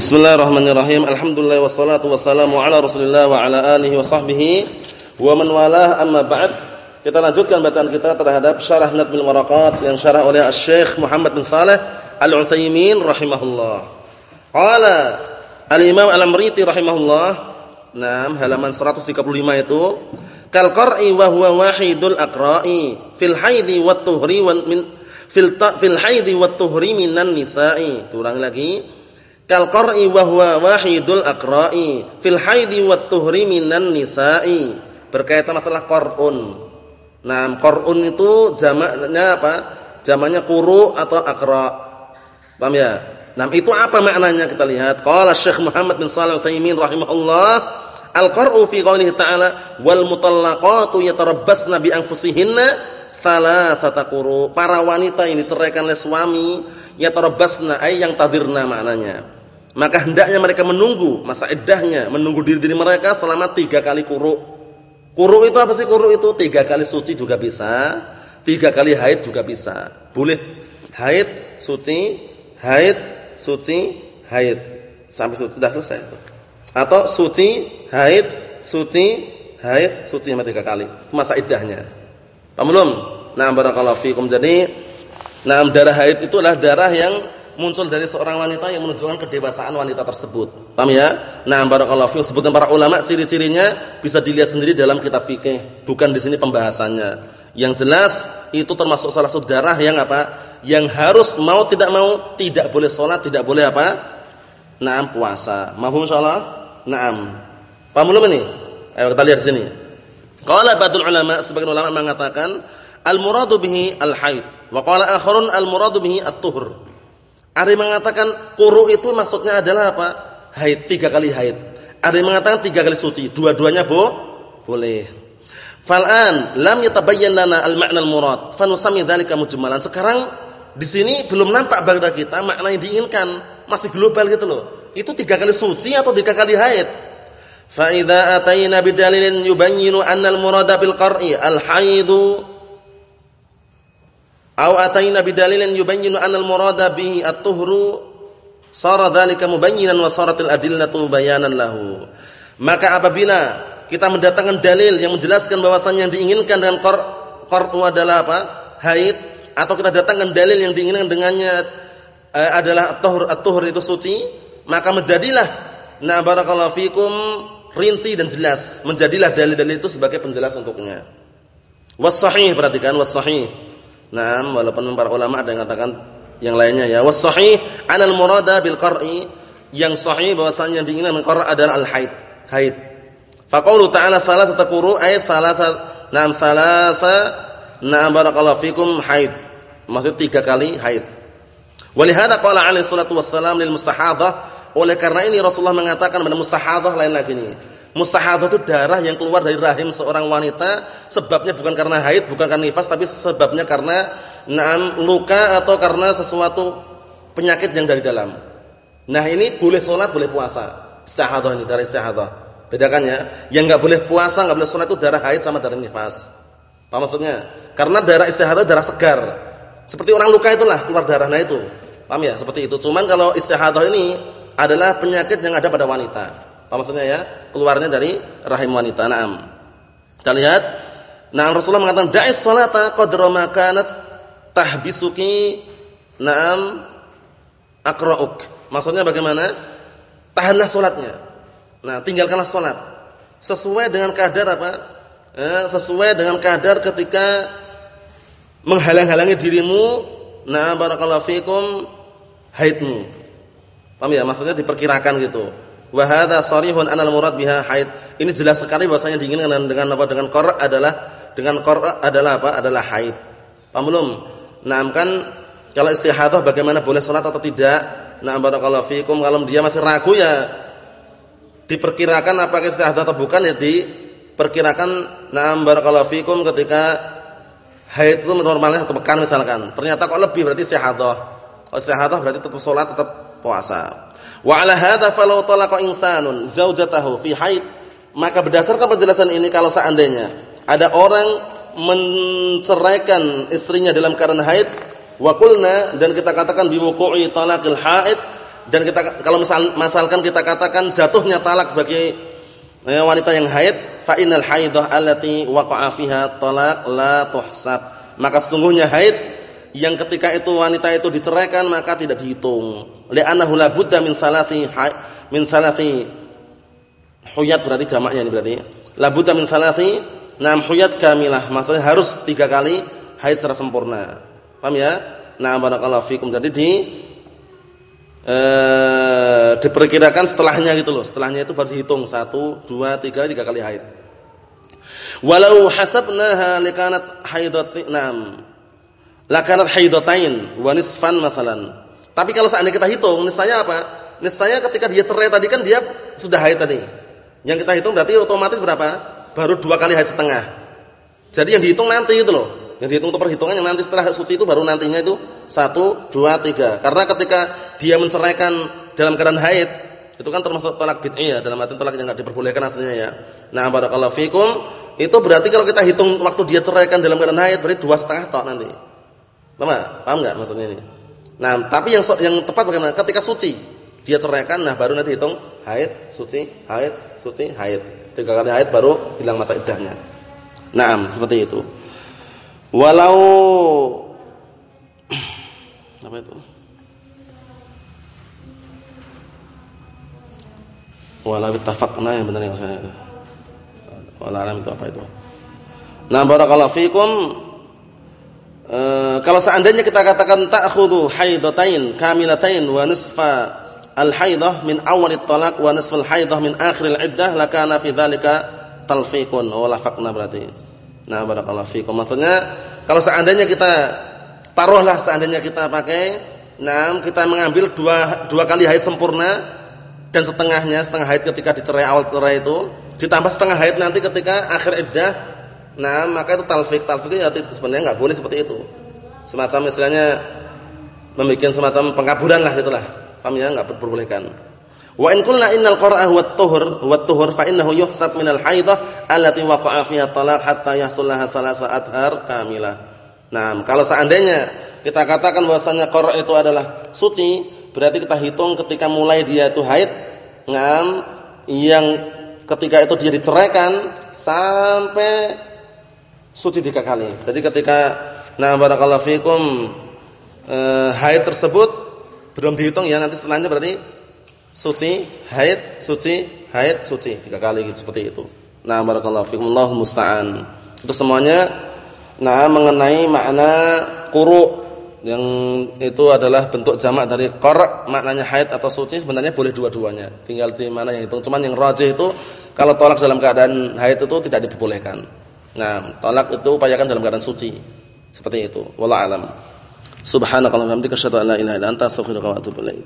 Bismillahirrahmanirrahim. Alhamdulillah wassalatu wassalamu ala Rasulillah wa ala alihi wa sahbihi wa man walah amma ba'd. Kita lanjutkan bacaan kita terhadap Syarah Nadmul Waraqat yang syarah oleh Asy-Syaikh Muhammad bin Shalih Al-Utsaimin rahimahullah. Qala Al-Imam Al-Amriti rahimahullah, nah halaman 135 itu, kal qar'i wa huwa wahidul aqra'i fil haidi wat tuhri wal min fil fil haidi wat tuhri minan nisa'i. Ulang lagi kal qar'i wa huwa wahidul aqra'i fil haidi wat tuhri minan nisa'i. Berkaitan masalah qar'un. Nah qar'un itu jamaknya apa? Jamaknya quru atau aqra. Paham ya? Nah itu apa maknanya kita lihat? Qala Syekh Muhammad bin Shalih Al-Utsaimin rahimahullah al-qar'u fi qoulihi ta'ala wal mutallaqatu yatarabbasna bi anfusihinna salasata quru para wanita yang diceraikan oleh suami yatarabbasna ay yang tadirna maknanya maka hendaknya mereka menunggu masa iddahnya, menunggu diri-diri mereka selama tiga kali kuru. Kuru itu apa sih kuru itu? Tiga kali suci juga bisa, tiga kali haid juga bisa. Boleh haid, suci, haid, suci, haid. Sampai suci sudah selesai. Atau suci, haid, suci, haid, suci sampai tiga kali. Itu masa iddahnya. Paham belum? Nah, barakallahu fikum. Jadi, nah darah haid itu adalah darah yang muncul dari seorang wanita yang menunjukkan kedewasaan wanita tersebut. Paham ya? Nah, barakallahu fiikum sebutan para ulama ciri-cirinya bisa dilihat sendiri dalam kitab fikih, bukan di sini pembahasannya. Yang jelas itu termasuk salah satu darah yang apa? Yang harus mau tidak mau tidak boleh sholat, tidak boleh apa? Naam puasa. Mahum insyaallah? Naam. Paham belum ini? Ayo kita lihat di sini. Qala ba'dul ulama, sebagian ulama mengatakan al-muradu bihi al-haid wa qala akharun al-muradu bihi at-tuhur. Ada yang mengatakan kuru itu maksudnya adalah apa? Haid, tiga kali haid. Ada yang mengatakan tiga kali suci. Dua-duanya bo boleh. Fal'an lam yatabayyan lana al-ma'na al-murad. Fanusami dzalika mujmalan. Sekarang di sini belum nampak bagi kita makna yang diinginkan. Masih global gitu loh. Itu tiga kali suci atau tiga kali haid? Fa idza atayna bidalilin yubayyinu anna al-murada bil qar'i al-haidu Au ataina bidalilin yubayyinu anna al-murada bihi at-tuhru sara dzalika mubayyinan wa saratil adillatu bayanan lahu. Maka apabila kita mendatangkan dalil yang menjelaskan bahwasannya yang diinginkan dengan qar qar'u adalah apa? haid atau kita datangkan dalil yang diinginkan dengannya eh, adalah at-tuhur at-tuhur itu suci, maka menjadilah na barakallahu fikum rinci dan jelas. Menjadilah dalil-dalil itu sebagai penjelas untuknya. Was sahih perhatikan was sahih Nah, walaupun para ulama ada yang mengatakan yang lainnya ya. Was sahih anal murada bil qar'i yang sahih bahwasanya yang diinginkan dengan qar' adalah al haid. Haid. Fa qaulu ta'ala salasata quru ay salasa nam salasa na'am barakallahu fikum haid. Maksud tiga kali haid. Walihada qala alaihi salatu wassalam lil mustahadhah oleh karena ini Rasulullah mengatakan pada mustahadhah lain lagi nih. Mustahadhah itu darah yang keluar dari rahim seorang wanita, sebabnya bukan karena haid, bukan karena nifas, tapi sebabnya karena naam luka atau karena sesuatu penyakit yang dari dalam. Nah, ini boleh sholat, boleh puasa. Istihadhah ini darah istihadhah. Bedakan ya, yang enggak boleh puasa, enggak boleh sholat itu darah haid sama darah nifas. Apa maksudnya? Karena darah istihadhah darah segar. Seperti orang luka itulah keluar darah nah itu. Paham ya? Seperti itu. Cuman kalau istihadhah ini adalah penyakit yang ada pada wanita. Apa maksudnya ya? Keluarnya dari rahim wanita. Naam. Kita lihat. Nah, Rasulullah mengatakan da'is salata qadra ma kanat tahbisuki na'am akra'uk. Maksudnya bagaimana? Tahanlah salatnya. Nah, tinggalkanlah salat. Sesuai dengan kadar apa? Eh, sesuai dengan kadar ketika menghalang-halangi dirimu, nah barakallahu fikum haidmu. Paham ya? Maksudnya diperkirakan gitu. Wa hadza sarihun anal murad biha haid. Ini jelas sekali bahwasanya diinginkan dengan, dengan apa? Dengan qara adalah dengan qara adalah apa? Adalah haid. Paham belum? Nah, kan kalau istihadah bagaimana boleh salat atau tidak? Nah, barakallahu fikum kalau dia masih ragu ya diperkirakan apakah istihadah atau bukan ya diperkirakan nah barakallahu fikum ketika haid itu normalnya satu pekan misalkan. Ternyata kok lebih berarti istihadah. Kalau istihadah berarti tetap salat, tetap puasa. Wa 'ala hadza falau talaqa insanun zaujatahu fi haid, maka berdasarkan penjelasan ini kalau seandainya ada orang menceraikan istrinya dalam keadaan haid wa qulna dan kita katakan bi wuqu'i talaqil haid dan kita kalau misal masalkan kita katakan jatuhnya talak bagi eh, wanita yang haid, fa innal haidah allati waqa'a fiha talak la tuhsab. Maka sesungguhnya haid yang ketika itu wanita itu diceraikan maka tidak dihitung. Li'annahu la budda min salasi min salasi huyat berarti jamaknya ini berarti. La budda min salasi nam huyat kamilah. Maksudnya harus tiga kali haid secara sempurna. Paham ya? Nah, barakallahu fikum. Jadi di eh, diperkirakan setelahnya gitu loh. Setelahnya itu baru dihitung satu, dua, tiga, tiga kali haid. Walau hasabnaha likanat haidatin Lakanat haidatain wa nisfan masalan. Tapi kalau seandainya kita hitung, niscaya apa? Niscaya ketika dia cerai tadi kan dia sudah haid tadi. Yang kita hitung berarti otomatis berapa? Baru dua kali haid setengah. Jadi yang dihitung nanti itu loh. Yang dihitung untuk perhitungan yang nanti setelah suci itu baru nantinya itu satu, dua, tiga. Karena ketika dia menceraikan dalam keadaan haid, itu kan termasuk tolak bid'ah ya, dalam arti tolak yang enggak diperbolehkan aslinya ya. Nah, barakallahu fikum, itu berarti kalau kita hitung waktu dia ceraikan dalam keadaan haid berarti dua setengah tok nanti. Paham enggak? Paham enggak maksudnya ini? Nah, tapi yang yang tepat bagaimana? Ketika suci, dia ceraikan, nah baru nanti hitung haid, suci, haid, suci, haid. Tiga kali haid baru hilang masa iddahnya. Naam, seperti itu. Walau apa itu? Walau ittafaqna yang benar yang saya. Walau itu apa itu? Nah, barakallahu fikum e, kalau seandainya kita katakan ta'khudhu haidatain kamilatain wa nisfa al-haidah min awal talaq wa nisfa al-haidah min akhir al-iddah lakana fi dzalika talfiqun wa lafaqna berarti. Nah, barakallahu fikum. Maksudnya kalau seandainya kita taruhlah seandainya kita pakai nah kita mengambil dua dua kali haid sempurna dan setengahnya setengah haid ketika dicerai awal cerai itu ditambah setengah haid nanti ketika akhir iddah Nah, maka itu talfik. Talfik ya sebenarnya enggak boleh seperti itu. Semacam istilahnya membuat semacam pengkaburan lah gitulah. Paham ya? Enggak diperbolehkan. Wa in qulna innal qara'a huwa at-tuhur, huwa at-tuhur fa innahu yuhsab minal haidah allati waqa'a fiha talaq hatta yahsul salasa adhar kamilah. Nah, kalau seandainya kita katakan bahwasanya qara' itu adalah suci, berarti kita hitung ketika mulai dia itu haid, ngam yang ketika itu dia diceraikan sampai suci tiga kali. Jadi ketika nah barakallahu fikum eh, haid tersebut belum dihitung ya nanti setelahnya berarti suci, haid, suci, haid, suci tiga kali gitu seperti itu. Nah barakallahu fikum Allahu musta'an. Itu semuanya nah mengenai makna quru yang itu adalah bentuk jamak dari qara maknanya haid atau suci sebenarnya boleh dua-duanya. Tinggal di mana yang hitung. Cuman yang rajih itu kalau tolak dalam keadaan haid itu tidak diperbolehkan. Nah, talak itu upayakan dalam keadaan suci. Seperti itu. Wallahu alam. Subhanakallahumma wa bihamdika asyhadu an la ilaha illa anta astaghfiruka wa atubu ilaik.